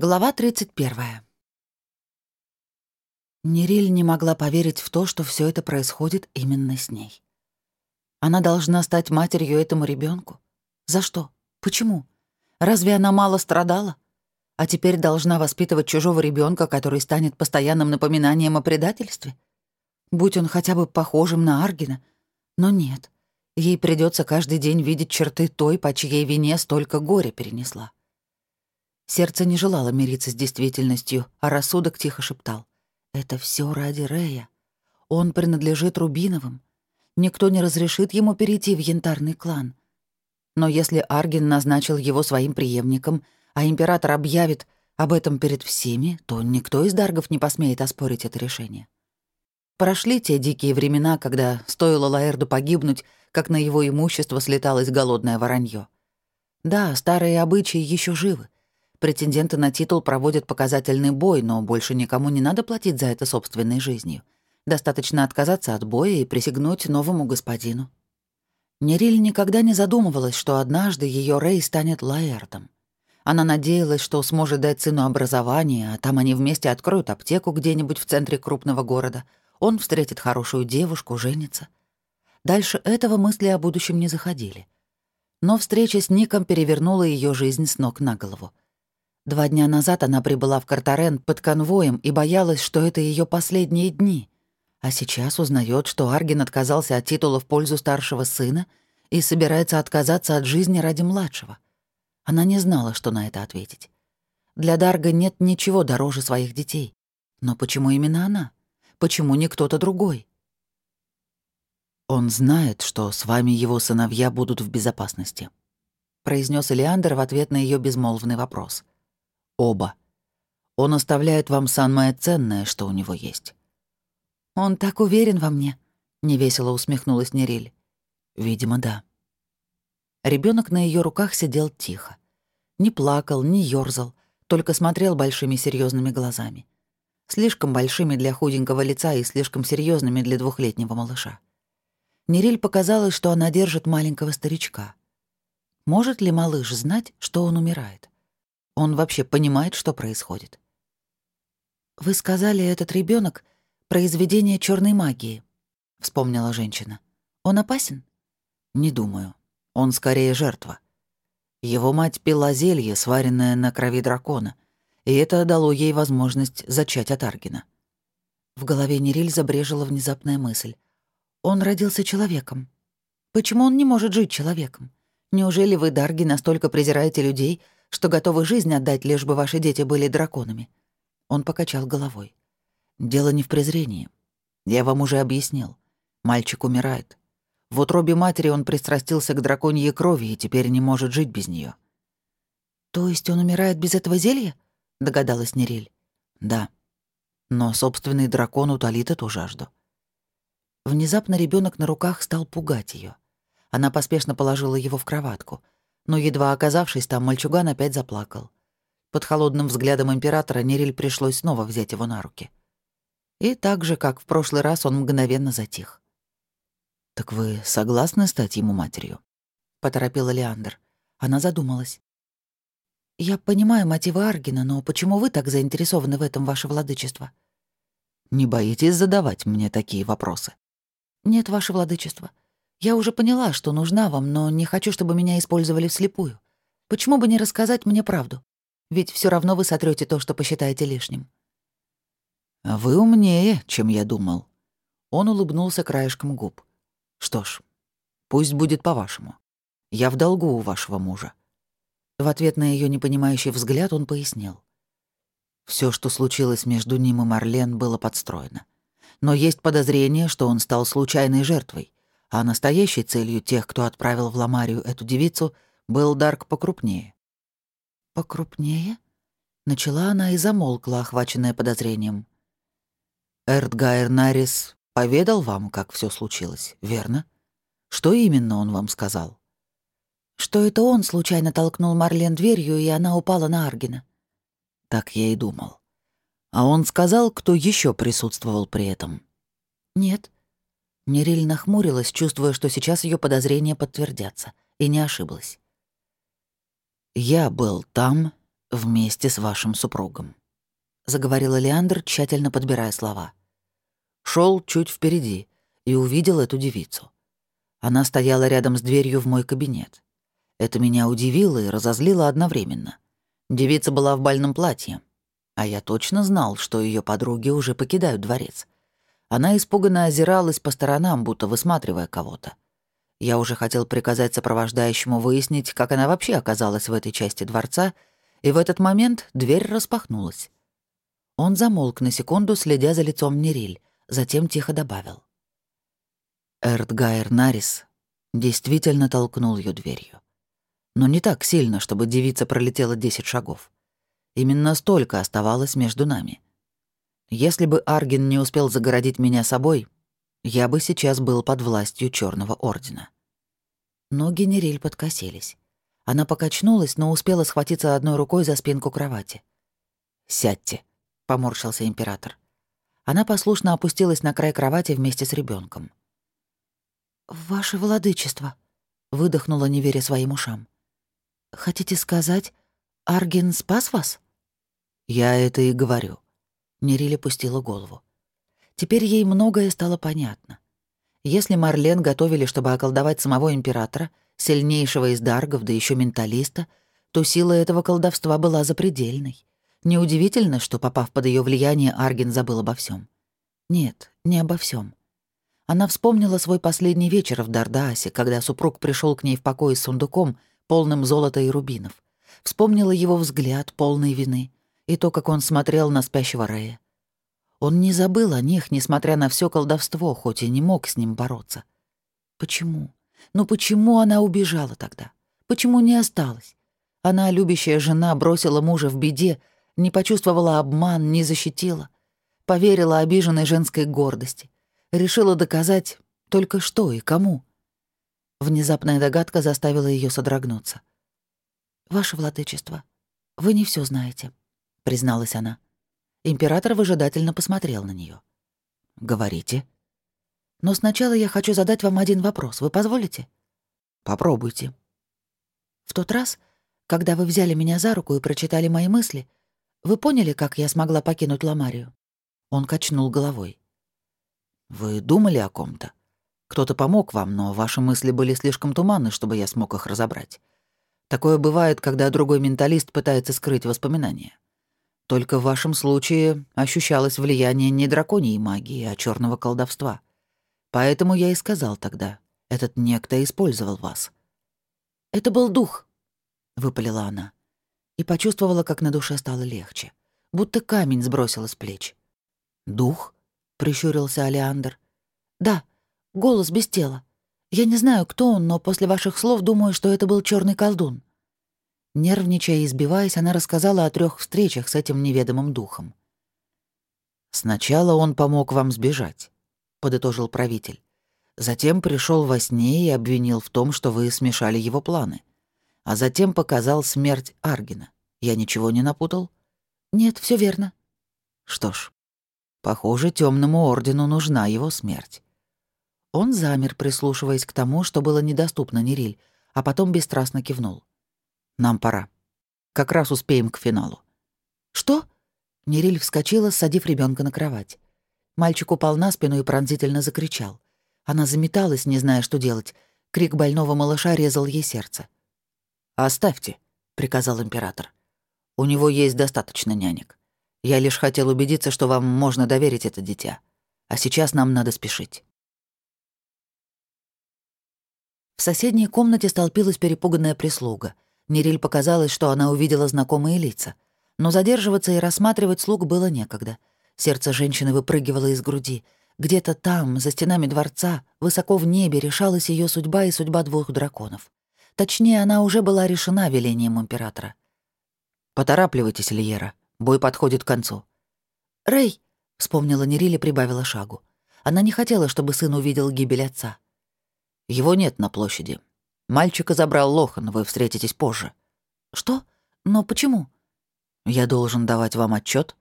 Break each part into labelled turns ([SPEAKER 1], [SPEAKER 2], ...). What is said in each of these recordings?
[SPEAKER 1] Глава 31. Нериль не могла поверить в то, что все это происходит именно с ней. Она должна стать матерью этому ребенку. За что? Почему? Разве она мало страдала? А теперь должна воспитывать чужого ребенка, который станет постоянным напоминанием о предательстве? Будь он хотя бы похожим на Аргина. Но нет. Ей придется каждый день видеть черты той, по чьей вине столько горя перенесла. Сердце не желало мириться с действительностью, а рассудок тихо шептал. «Это все ради Рея. Он принадлежит Рубиновым. Никто не разрешит ему перейти в янтарный клан. Но если Арген назначил его своим преемником, а император объявит об этом перед всеми, то никто из даргов не посмеет оспорить это решение. Прошли те дикие времена, когда стоило Лаэрду погибнуть, как на его имущество слеталось голодное воронье. Да, старые обычаи еще живы, Претенденты на титул проводят показательный бой, но больше никому не надо платить за это собственной жизнью. Достаточно отказаться от боя и присягнуть новому господину. Нериль никогда не задумывалась, что однажды ее Рэй станет Лаэртом. Она надеялась, что сможет дать сыну образование, а там они вместе откроют аптеку где-нибудь в центре крупного города. Он встретит хорошую девушку, женится. Дальше этого мысли о будущем не заходили. Но встреча с Ником перевернула ее жизнь с ног на голову. Два дня назад она прибыла в Картарен под конвоем и боялась, что это ее последние дни. А сейчас узнает, что Арген отказался от титула в пользу старшего сына и собирается отказаться от жизни ради младшего. Она не знала, что на это ответить. Для Дарга нет ничего дороже своих детей. Но почему именно она? Почему не кто-то другой?
[SPEAKER 2] «Он знает, что с вами его сыновья будут в безопасности», — произнес Элеандр в ответ на ее безмолвный вопрос. — Оба. Он оставляет вам самое ценное, что у него есть.
[SPEAKER 1] «Он так уверен во мне», — невесело усмехнулась Нериль.
[SPEAKER 2] «Видимо, да».
[SPEAKER 1] Ребенок на ее руках сидел тихо. Не плакал, не ёрзал, только смотрел большими серьезными глазами. Слишком большими для худенького лица и слишком серьезными для двухлетнего малыша. Нериль показалось, что она держит маленького старичка. Может ли малыш знать, что он умирает? Он вообще понимает, что происходит. «Вы сказали, этот ребенок произведение черной магии», — вспомнила женщина. «Он опасен?»
[SPEAKER 2] «Не думаю. Он скорее жертва. Его мать пила зелье, сваренное на крови дракона, и это дало ей возможность зачать от Аргина».
[SPEAKER 1] В голове Нериль забрежила внезапная мысль. «Он родился человеком. Почему он не может жить человеком? Неужели вы, Дарги, настолько презираете людей, что готовы жизнь отдать, лишь бы ваши дети были драконами». Он покачал головой.
[SPEAKER 2] «Дело не в презрении. Я вам уже объяснил. Мальчик умирает. В утробе матери он пристрастился к драконьей крови и теперь не может жить без нее.
[SPEAKER 1] «То есть он умирает без этого зелья?» — догадалась Нериль.
[SPEAKER 2] «Да. Но собственный дракон утолит эту жажду».
[SPEAKER 1] Внезапно ребенок на руках стал пугать ее. Она поспешно положила его в кроватку — но, едва оказавшись там, мальчуган опять заплакал. Под холодным взглядом императора Нериль пришлось снова взять его на руки. И так же, как в прошлый раз, он мгновенно затих.
[SPEAKER 2] «Так вы согласны стать ему матерью?»
[SPEAKER 1] — поторопила Леандр. Она задумалась. «Я понимаю мотивы Аргина, но почему вы так заинтересованы в этом, ваше владычество?»
[SPEAKER 2] «Не боитесь задавать мне такие вопросы?»
[SPEAKER 1] «Нет, ваше владычество. Я уже поняла, что нужна вам, но не хочу, чтобы меня использовали вслепую. Почему бы не рассказать мне правду? Ведь все равно вы сотрете то, что посчитаете лишним».
[SPEAKER 2] А «Вы умнее, чем я думал». Он улыбнулся краешком губ. «Что ж, пусть будет по-вашему. Я в долгу у вашего мужа».
[SPEAKER 1] В ответ на ее непонимающий взгляд он пояснил.
[SPEAKER 2] Все, что случилось между ним и Марлен, было подстроено. Но есть подозрение, что он стал случайной жертвой, а настоящей целью тех, кто отправил в Ламарию эту девицу, был Дарк покрупнее.
[SPEAKER 1] «Покрупнее?» Начала она и замолкла, охваченная подозрением.
[SPEAKER 2] «Эрдгайр Нарис поведал вам, как все случилось, верно? Что именно он вам сказал?»
[SPEAKER 1] «Что это он случайно толкнул Марлен дверью, и она упала на Аргина».
[SPEAKER 2] «Так я и думал. А он сказал, кто еще присутствовал при этом?»
[SPEAKER 1] «Нет. Нериль нахмурилась, чувствуя, что сейчас ее подозрения подтвердятся, и не ошиблась.
[SPEAKER 2] «Я был там вместе с вашим супругом», — заговорила Леандр, тщательно подбирая слова. Шел чуть впереди и увидел эту девицу. Она стояла рядом с дверью в мой кабинет. Это меня удивило и разозлило одновременно. Девица была в бальном платье, а я точно знал, что ее подруги уже покидают дворец. Она испуганно озиралась по сторонам, будто высматривая кого-то. Я уже хотел приказать сопровождающему выяснить, как она вообще оказалась в этой части дворца, и в этот момент дверь распахнулась. Он замолк на секунду, следя за лицом Нериль, затем тихо добавил. Эрдгайр Нарис действительно толкнул ее дверью. Но не так сильно, чтобы девица пролетела десять шагов. Именно столько оставалось между нами. Если бы Арген не успел загородить меня собой, я бы сейчас был под властью Черного Ордена. Ноги Нериль подкосились. Она покачнулась, но успела схватиться одной рукой за спинку кровати. «Сядьте», — поморщился император. Она послушно опустилась на край кровати вместе с ребенком. «Ваше владычество», — выдохнула, не веря своим ушам. «Хотите сказать, Арген спас вас?» «Я это и говорю». Нерили пустила голову. Теперь ей многое стало понятно. Если Марлен готовили, чтобы околдовать самого императора, сильнейшего из даргов, да еще менталиста, то сила этого колдовства была запредельной. Неудивительно, что, попав под ее влияние, Арген забыл обо всем. Нет, не обо всем. Она вспомнила свой последний вечер в Дардаасе, когда супруг пришел к ней в покое с сундуком, полным золота и рубинов. Вспомнила его взгляд, полный вины, и то, как он смотрел на спящего Рея. Он не забыл о них, несмотря на все колдовство, хоть и не мог с ним бороться. Почему? Ну почему она убежала тогда? Почему не осталась? Она, любящая жена, бросила мужа в беде, не почувствовала обман, не защитила. Поверила обиженной женской гордости решила доказать только что и кому. Внезапная догадка заставила ее содрогнуться. «Ваше владычество, вы не все знаете», — призналась она. Император выжидательно посмотрел на нее. «Говорите». «Но сначала я хочу задать вам один вопрос. Вы позволите?» «Попробуйте». «В тот раз, когда вы взяли меня за руку и прочитали мои мысли, вы поняли, как я смогла покинуть Ламарию?» Он качнул головой. Вы думали о ком-то? Кто-то помог вам, но ваши мысли были слишком туманны, чтобы я смог их разобрать. Такое бывает, когда другой менталист пытается скрыть воспоминания. Только в вашем случае ощущалось влияние не драконьей магии, а черного колдовства. Поэтому я и сказал тогда, этот некто использовал вас. «Это был дух», — выпалила она. И почувствовала, как на душе стало легче. Будто камень сбросила с плеч. «Дух?» прищурился Алиандр. «Да, голос без тела. Я не знаю, кто он, но после ваших слов думаю, что это был черный колдун». Нервничая и избиваясь, она рассказала о трех встречах с этим неведомым духом. «Сначала он помог вам сбежать», — подытожил правитель. Затем пришел во сне и обвинил в том, что вы смешали его планы. А затем показал смерть Аргина. Я ничего не напутал? Нет, все верно. Что ж, Похоже, темному ордену нужна его смерть. Он замер, прислушиваясь к тому, что было недоступно Нериль, а потом бесстрастно кивнул. «Нам пора. Как раз успеем к финалу». «Что?» Нериль вскочила, садив ребенка на кровать. Мальчик упал на спину и пронзительно закричал. Она заметалась, не зная, что делать. Крик больного малыша резал ей сердце. «Оставьте», — приказал император. «У него есть достаточно нянек. Я лишь хотел убедиться, что вам можно доверить это дитя. А сейчас нам надо спешить». В соседней комнате столпилась перепуганная прислуга. Нериль показалось, что она увидела знакомые лица. Но задерживаться и рассматривать слуг было некогда. Сердце женщины выпрыгивало из груди. Где-то там, за стенами дворца, высоко в небе, решалась ее судьба и судьба двух драконов. Точнее, она уже была решена велением императора. «Поторапливайтесь, Лиера», Бой подходит к концу. «Рэй!» — вспомнила Нериль и прибавила шагу. Она не хотела, чтобы сын увидел гибель отца. «Его нет на площади. Мальчика забрал Лохан, вы встретитесь позже». «Что? Но почему?» «Я должен давать вам отчет.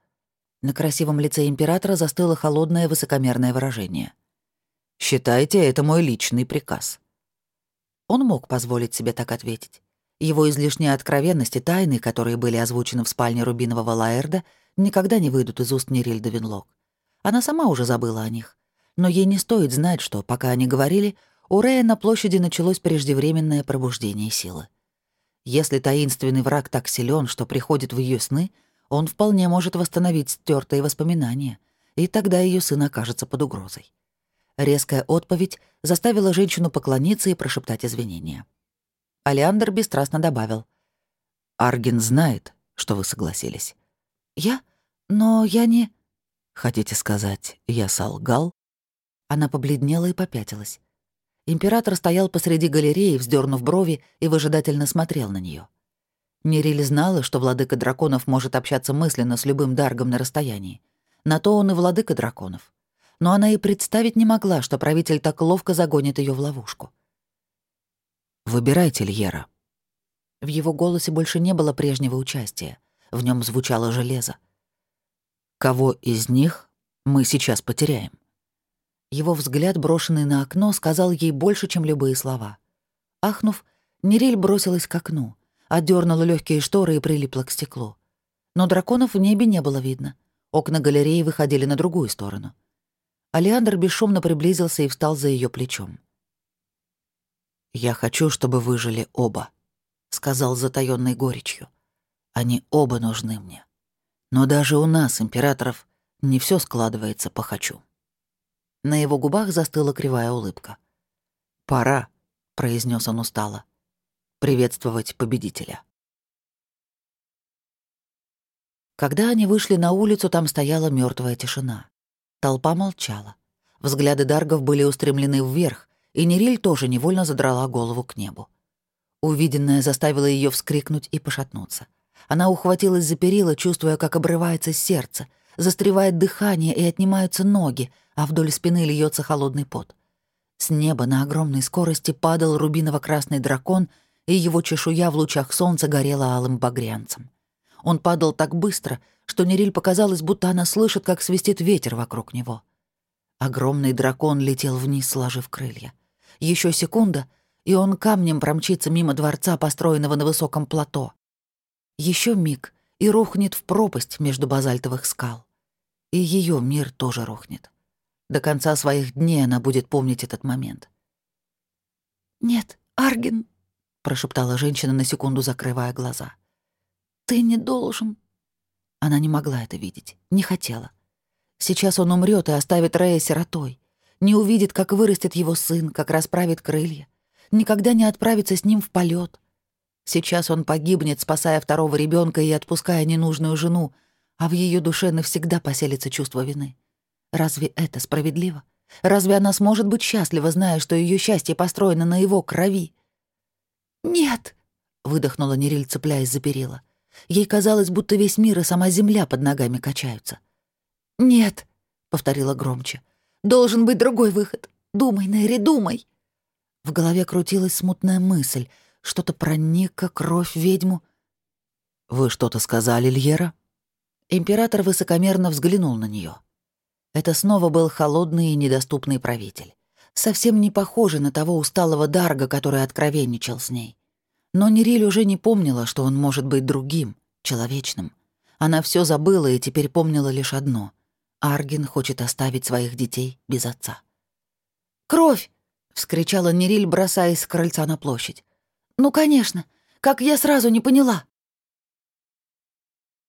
[SPEAKER 2] На красивом лице императора застыло холодное высокомерное выражение. «Считайте, это мой личный приказ». Он мог позволить себе так ответить.
[SPEAKER 1] Его излишняя откровенность и тайны, которые были озвучены в спальне Рубинового Лаэрда, никогда не выйдут из уст Нерильда Винлок. Она сама уже забыла о них. Но ей не стоит знать, что, пока они говорили, у Рея на площади началось преждевременное пробуждение силы. Если таинственный враг так силен, что приходит в ее сны, он вполне может восстановить стертые воспоминания, и тогда ее сын окажется под угрозой. Резкая отповедь заставила женщину поклониться и прошептать извинения. Алиандр бесстрастно добавил.
[SPEAKER 2] «Арген знает, что вы согласились».
[SPEAKER 1] «Я? Но я не...»
[SPEAKER 2] «Хотите сказать, я солгал?»
[SPEAKER 1] Она побледнела и попятилась. Император стоял посреди галереи, вздернув брови, и выжидательно смотрел на нее. Нериль знала, что владыка драконов может общаться мысленно с любым даргом на расстоянии. На то он и владыка драконов. Но она и представить не могла, что правитель так ловко загонит ее в ловушку.
[SPEAKER 2] «Выбирайте, Льера».
[SPEAKER 1] В его голосе больше не было прежнего участия. В нем звучало железо.
[SPEAKER 2] «Кого из них мы сейчас потеряем?»
[SPEAKER 1] Его взгляд, брошенный на окно, сказал ей больше, чем любые слова. Ахнув, Нериль бросилась к окну, отдернула легкие шторы и прилипла к стеклу. Но драконов в небе не было видно. Окна галереи выходили на другую сторону. Алиандр бесшумно приблизился и встал за ее плечом.
[SPEAKER 2] «Я хочу, чтобы выжили оба», — сказал затаённой горечью. «Они оба нужны мне. Но даже у нас, императоров, не все складывается по «хочу».
[SPEAKER 1] На его губах застыла кривая улыбка.
[SPEAKER 2] «Пора», — произнес он устало, — «приветствовать победителя».
[SPEAKER 1] Когда они вышли на улицу, там стояла мертвая тишина. Толпа молчала. Взгляды даргов были устремлены вверх, и Нериль тоже невольно задрала голову к небу. Увиденное заставило ее вскрикнуть и пошатнуться. Она ухватилась за перила, чувствуя, как обрывается сердце, застревает дыхание и отнимаются ноги, а вдоль спины льется холодный пот. С неба на огромной скорости падал рубиново-красный дракон, и его чешуя в лучах солнца горела алым багрянцем. Он падал так быстро, что Нериль показалось, будто она слышит, как свистит ветер вокруг него. Огромный дракон летел вниз, сложив крылья. Еще секунда, и он камнем промчится мимо дворца, построенного на высоком плато. Еще миг, и рухнет в пропасть между базальтовых скал. И ее мир тоже рухнет. До конца своих дней она будет помнить этот момент. «Нет, Арген», — прошептала женщина на секунду, закрывая глаза. «Ты не должен». Она не могла это видеть, не хотела. Сейчас он умрет и оставит Рея сиротой не увидит, как вырастет его сын, как расправит крылья, никогда не отправится с ним в полет. Сейчас он погибнет, спасая второго ребенка и отпуская ненужную жену, а в ее душе навсегда поселится чувство вины. Разве это справедливо? Разве она сможет быть счастлива, зная, что ее счастье построено на его крови? «Нет!» — выдохнула Нериль, цепляясь за перила. Ей казалось, будто весь мир и сама земля под ногами качаются. «Нет!» — повторила громче. Должен быть другой выход. Думай, Нэри, думай. В голове крутилась смутная мысль. Что-то про Ника, кровь, ведьму.
[SPEAKER 2] «Вы что-то сказали, Льера?»
[SPEAKER 1] Император высокомерно взглянул на нее. Это снова был холодный и недоступный правитель. Совсем не похожий на того усталого Дарга, который откровенничал с ней. Но Нериль уже не помнила, что он может быть другим, человечным. Она все забыла и теперь помнила лишь одно. Арген хочет оставить своих детей без отца. «Кровь!» — вскричала Нериль, бросаясь с крыльца на площадь. «Ну, конечно! Как я сразу не поняла!»